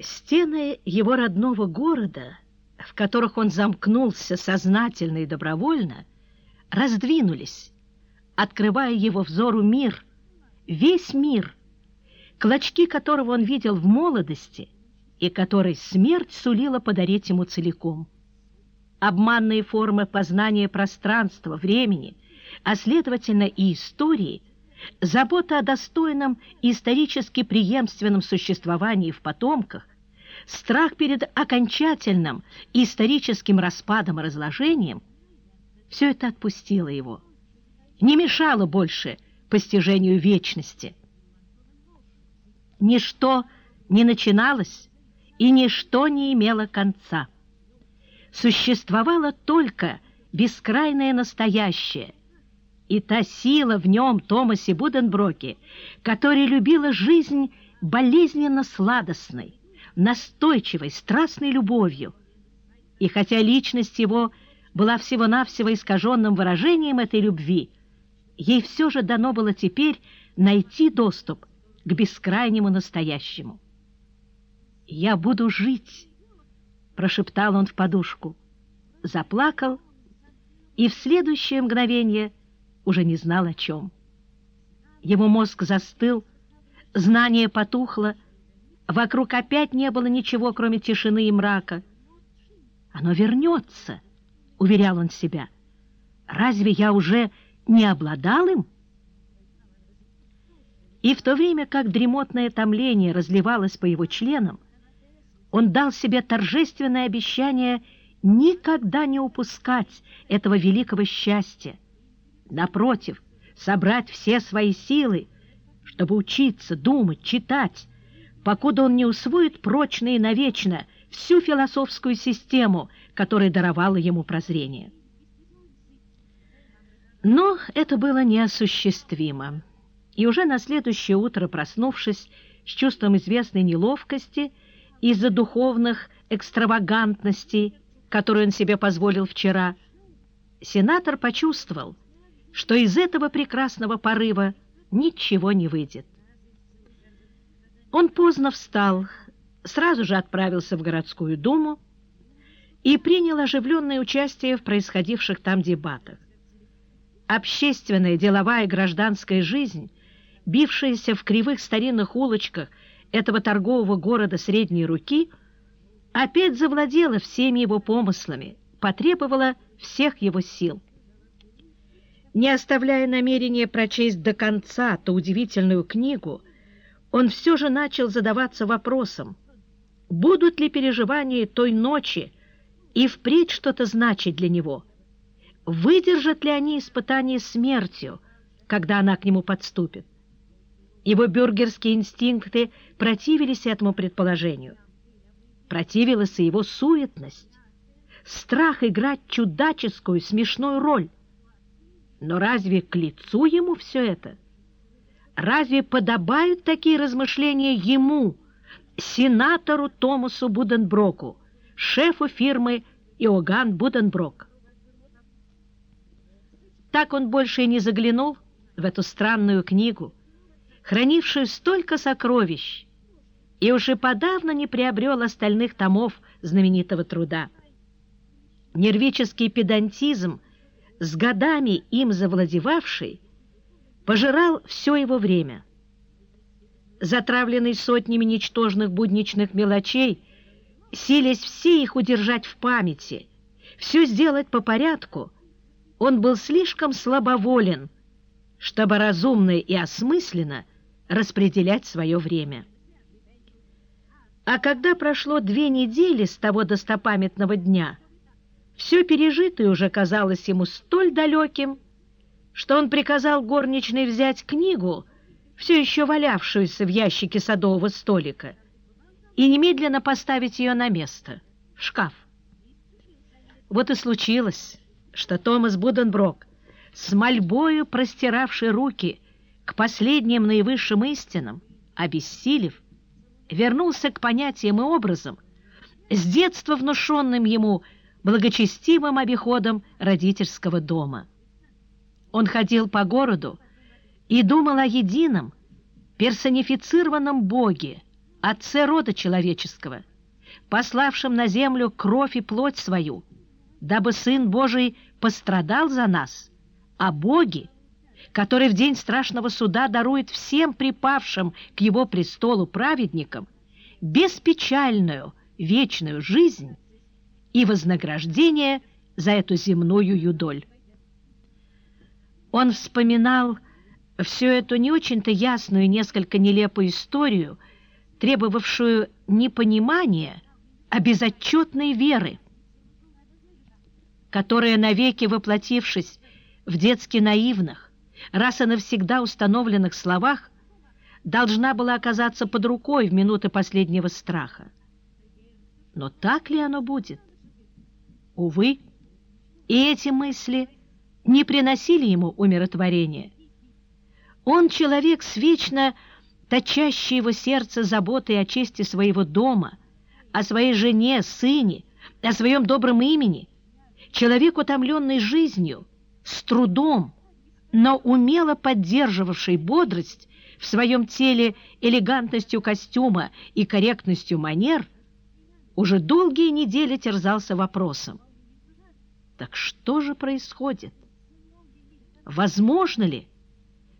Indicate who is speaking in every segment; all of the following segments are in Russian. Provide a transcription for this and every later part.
Speaker 1: Стены его родного города, в которых он замкнулся сознательно и добровольно, раздвинулись, открывая его взору мир, весь мир, клочки которого он видел в молодости и который смерть сулила подарить ему целиком. Обманные формы познания пространства, времени, а следовательно и истории, забота о достойном и исторически преемственном существовании в потомках, страх перед окончательным историческим распадом и разложением – все это отпустило его, не мешало больше постижению вечности. Ничто не начиналось и ничто не имело конца. Существовало только бескрайное настоящее, и та сила в нем, Томасе Буденброке, которая любила жизнь болезненно сладостной, настойчивой, страстной любовью. И хотя личность его была всего-навсего искаженным выражением этой любви, ей все же дано было теперь найти доступ к бескрайнему настоящему. «Я буду жить», — прошептал он в подушку, заплакал и в следующее мгновение уже не знал о чем. Его мозг застыл, знание потухло, вокруг опять не было ничего, кроме тишины и мрака. «Оно вернется», — уверял он себя. «Разве я уже не обладал им?» И в то время как дремотное томление разливалось по его членам, он дал себе торжественное обещание никогда не упускать этого великого счастья. Напротив, собрать все свои силы, чтобы учиться, думать, читать, покуда он не усвоит прочно и навечно всю философскую систему, которая даровала ему прозрение. Но это было неосуществимо, и уже на следующее утро, проснувшись с чувством известной неловкости из-за духовных экстравагантностей, которые он себе позволил вчера, сенатор почувствовал, что из этого прекрасного порыва ничего не выйдет. Он поздно встал, сразу же отправился в городскую думу и принял оживленное участие в происходивших там дебатах. Общественная, деловая гражданская жизнь, бившаяся в кривых старинных улочках этого торгового города средней руки, опять завладела всеми его помыслами, потребовала всех его сил. Не оставляя намерения прочесть до конца ту удивительную книгу, он все же начал задаваться вопросом, будут ли переживания той ночи и впредь что-то значить для него, выдержат ли они испытание смертью, когда она к нему подступит. Его бюргерские инстинкты противились этому предположению. Противилась и его суетность, страх играть чудаческую, смешную роль. Но разве к лицу ему все это? Разве подобают такие размышления ему, сенатору Томасу Буденброку, шефу фирмы Иоганн Буденброк? Так он больше и не заглянул в эту странную книгу, хранившую столько сокровищ, и уже подавно не приобрел остальных томов знаменитого труда. Нервический педантизм, с годами им завладевавший, пожирал все его время. Затравленный сотнями ничтожных будничных мелочей, силясь все их удержать в памяти, все сделать по порядку, он был слишком слабоволен, чтобы разумно и осмысленно распределять свое время. А когда прошло две недели с того достопамятного дня, все пережитое уже казалось ему столь далеким, что он приказал горничной взять книгу, все еще валявшуюся в ящике садового столика, и немедленно поставить ее на место, в шкаф. Вот и случилось, что Томас Буденброк, с мольбою простиравший руки к последним наивысшим истинам, обессилев, вернулся к понятиям и образам, с детства внушенным ему благочестивым обиходом родительского дома. Он ходил по городу и думал о едином, персонифицированном Боге, Отце рода человеческого, пославшем на землю кровь и плоть свою, дабы Сын Божий пострадал за нас, а боги, который в день страшного суда дарует всем припавшим к его престолу праведникам беспечальную вечную жизнь и вознаграждение за эту земную юдоль. Он вспоминал всю эту не очень-то ясную, несколько нелепую историю, требовавшую не понимания, а безотчетной веры, которая, навеки воплотившись в детски наивных, раз и навсегда установленных словах, должна была оказаться под рукой в минуты последнего страха. Но так ли оно будет? Увы, и эти мысли не приносили ему умиротворения. Он человек с вечно точащей его сердце заботой о чести своего дома, о своей жене, сыне, о своем добром имени, человек, утомленный жизнью, с трудом, но умело поддерживавший бодрость в своем теле элегантностью костюма и корректностью манер, уже долгие недели терзался вопросом. Так что же происходит? Возможно ли,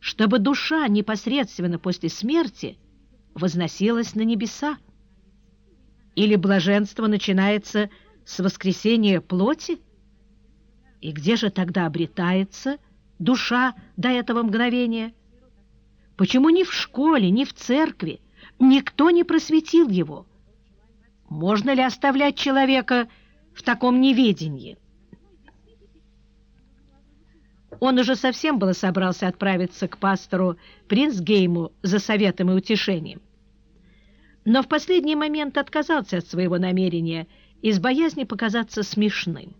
Speaker 1: чтобы душа непосредственно после смерти возносилась на небеса? Или блаженство начинается с воскресения плоти? И где же тогда обретается душа до этого мгновения? Почему ни в школе, ни в церкви никто не просветил его? Можно ли оставлять человека в таком неведении? Он уже совсем было собрался отправиться к пастору Принцгейму за советом и утешением. Но в последний момент отказался от своего намерения из боязни показаться смешным.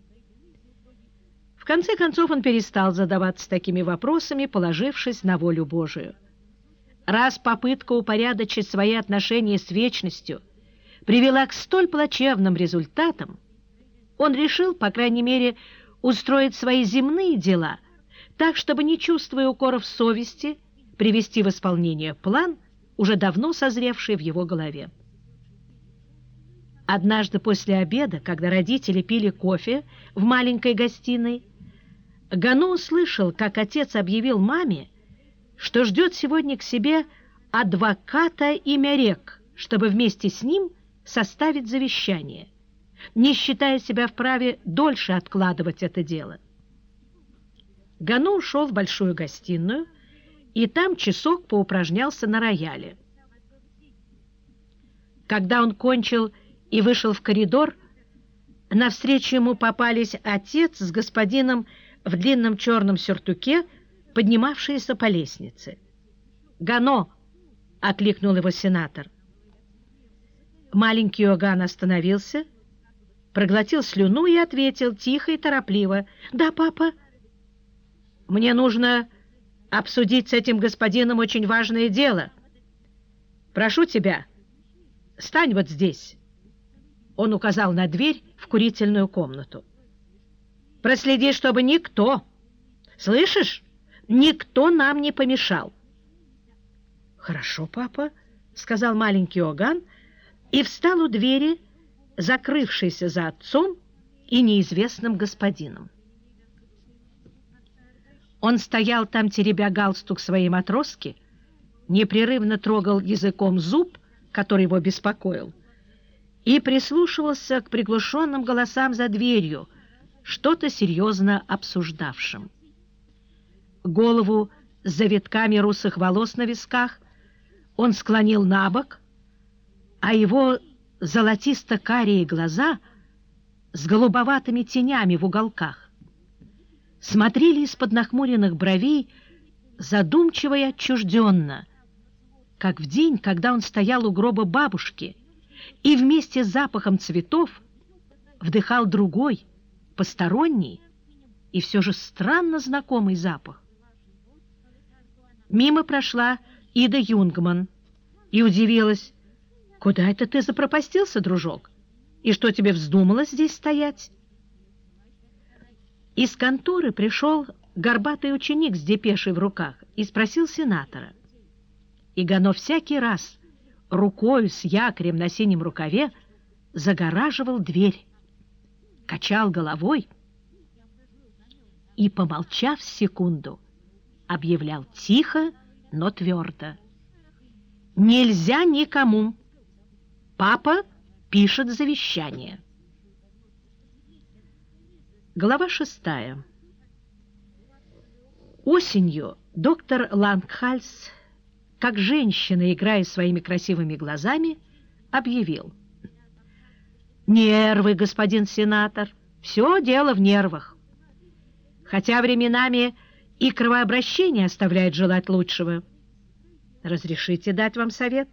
Speaker 1: В конце концов он перестал задаваться такими вопросами, положившись на волю Божию. Раз попытка упорядочить свои отношения с вечностью привела к столь плачевным результатам, он решил, по крайней мере, устроить свои земные дела так, чтобы, не чувствуя укоров совести, привести в исполнение план, уже давно созревший в его голове. Однажды после обеда, когда родители пили кофе в маленькой гостиной, Гану услышал, как отец объявил маме, что ждет сегодня к себе адвоката имя Рек, чтобы вместе с ним составить завещание, не считая себя вправе дольше откладывать это дело. Гану ушел в большую гостиную, и там часок поупражнялся на рояле. Когда он кончил и вышел в коридор, навстречу ему попались отец с господином в длинном черном сюртуке, поднимавшиеся по лестнице. «Гано!» — окликнул его сенатор. Маленький Иоганн остановился, проглотил слюну и ответил тихо и торопливо. «Да, папа, мне нужно обсудить с этим господином очень важное дело. Прошу тебя, стань вот здесь». Он указал на дверь в курительную комнату. «Проследи, чтобы никто, слышишь, Никто нам не помешал. «Хорошо, папа», — сказал маленький Оган и встал у двери, закрывшейся за отцом и неизвестным господином. Он стоял там, теребя галстук своей матроски, непрерывно трогал языком зуб, который его беспокоил, и прислушивался к приглушенным голосам за дверью, что-то серьезно обсуждавшим. Голову с завитками русых волос на висках, он склонил на бок, а его золотисто-карие глаза с голубоватыми тенями в уголках смотрели из-под нахмуренных бровей задумчиво и отчужденно, как в день, когда он стоял у гроба бабушки и вместе с запахом цветов вдыхал другой, посторонний и все же странно знакомый запах. Мимо прошла Ида Юнгман и удивилась. «Куда это ты запропастился, дружок? И что тебе вздумалось здесь стоять?» Из конторы пришел горбатый ученик с депешей в руках и спросил сенатора. Игано всякий раз рукой с якорем на синем рукаве загораживал дверь, качал головой и, помолчав секунду, объявлял тихо, но твердо. «Нельзя никому! Папа пишет завещание!» Глава шестая. Осенью доктор Лангхальс, как женщина, играя своими красивыми глазами, объявил. «Нервы, господин сенатор, все дело в нервах. Хотя временами и кровообращение оставляет желать лучшего. Разрешите дать вам совет?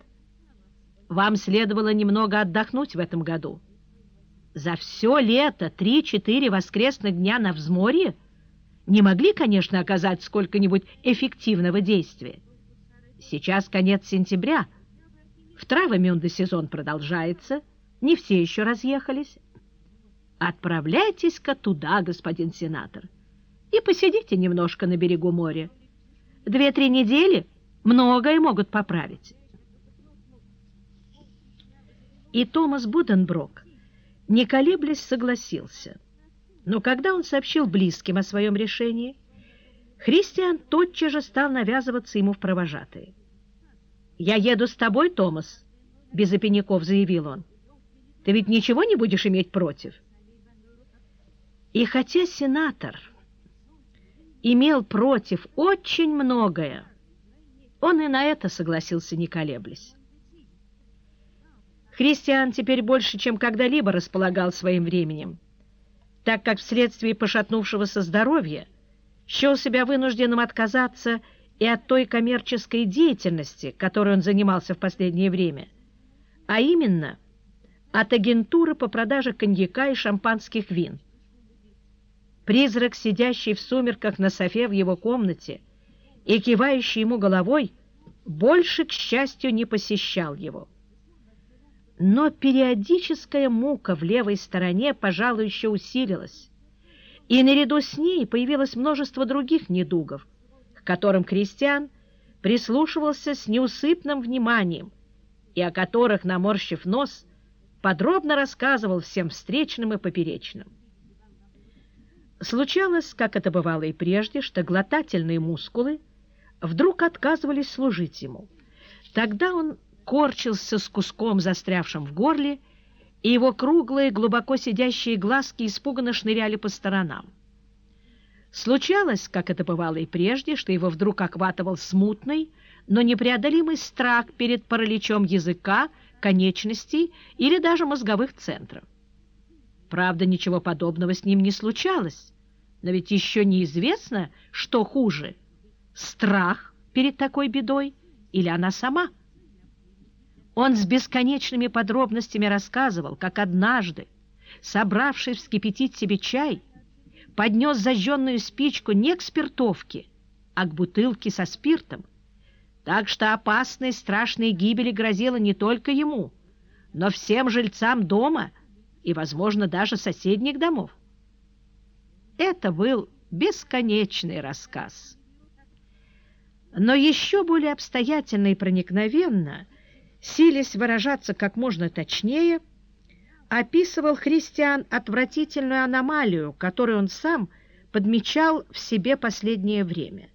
Speaker 1: Вам следовало немного отдохнуть в этом году. За все лето три-четыре воскресных дня на взморье не могли, конечно, оказать сколько-нибудь эффективного действия. Сейчас конец сентября, в травомюнде сезон продолжается, не все еще разъехались. Отправляйтесь-ка туда, господин сенатор, и посидите немножко на берегу моря. Две-три недели многое могут поправить. И Томас Буденброк, не колеблясь, согласился. Но когда он сообщил близким о своем решении, Христиан тотчас же стал навязываться ему в провожатые. «Я еду с тобой, Томас», — без опеняков заявил он. «Ты ведь ничего не будешь иметь против?» И хотя сенатор имел против очень многое, он и на это согласился, не колеблясь. Христиан теперь больше, чем когда-либо располагал своим временем, так как вследствие пошатнувшегося здоровья счел себя вынужденным отказаться и от той коммерческой деятельности, которой он занимался в последнее время, а именно от агентуры по продаже коньяка и шампанских вин. Призрак, сидящий в сумерках на софе в его комнате и кивающий ему головой, больше, к счастью, не посещал его. Но периодическая мука в левой стороне, пожалуй, еще усилилась, и наряду с ней появилось множество других недугов, к которым крестьян прислушивался с неусыпным вниманием и о которых, наморщив нос, подробно рассказывал всем встречным и поперечным. Случалось, как это бывало и прежде, что глотательные мускулы вдруг отказывались служить ему. Тогда он корчился с куском, застрявшим в горле, и его круглые, глубоко сидящие глазки испуганно шныряли по сторонам. Случалось, как это бывало и прежде, что его вдруг охватывал смутный, но непреодолимый страх перед параличом языка, конечностей или даже мозговых центров. Правда, ничего подобного с ним не случалось, но ведь еще неизвестно, что хуже – страх перед такой бедой или она сама – он с бесконечными подробностями рассказывал, как однажды, собравшись вскипятить себе чай, поднес зажженную спичку не к спиртовке, а к бутылке со спиртом, так что опасной страшной гибели грозила не только ему, но всем жильцам дома и, возможно, даже соседних домов. Это был бесконечный рассказ. Но еще более обстоятельно и проникновенно – силясь выражаться как можно точнее, описывал христиан отвратительную аномалию, которую он сам подмечал в себе последнее время.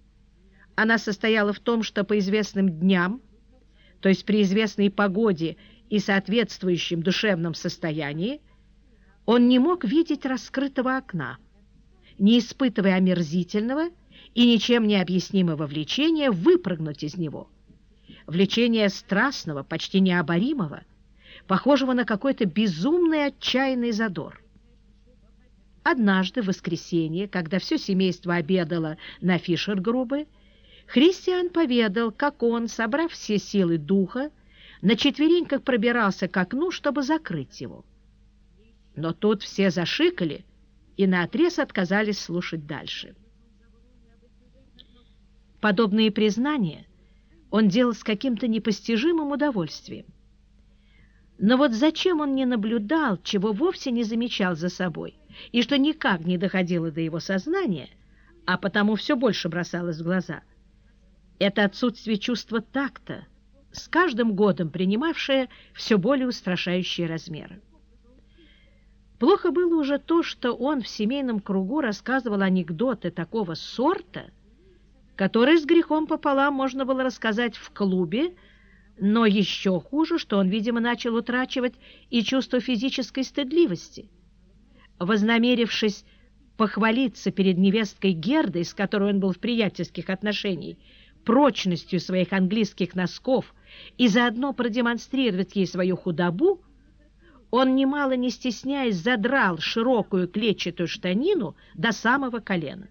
Speaker 1: Она состояла в том, что по известным дням, то есть при известной погоде и соответствующем душевном состоянии, он не мог видеть раскрытого окна, не испытывая омерзительного и ничем не объяснимого влечения выпрыгнуть из него – влечение страстного, почти необоримого, похожего на какой-то безумный отчаянный задор. Однажды, в воскресенье, когда все семейство обедало на Фишер-грубы, Христиан поведал, как он, собрав все силы духа, на четвереньках пробирался к окну, чтобы закрыть его. Но тут все зашикали и наотрез отказались слушать дальше. Подобные признания он делал с каким-то непостижимым удовольствием. Но вот зачем он не наблюдал, чего вовсе не замечал за собой, и что никак не доходило до его сознания, а потому все больше бросалось в глаза? Это отсутствие чувства такта, с каждым годом принимавшая все более устрашающие размеры. Плохо было уже то, что он в семейном кругу рассказывал анекдоты такого сорта, которые с грехом пополам можно было рассказать в клубе, но еще хуже, что он, видимо, начал утрачивать и чувство физической стыдливости. Вознамерившись похвалиться перед невесткой Гердой, с которой он был в приятельских отношениях, прочностью своих английских носков и заодно продемонстрировать ей свою худобу, он, немало не стесняясь, задрал широкую клетчатую штанину до самого колена.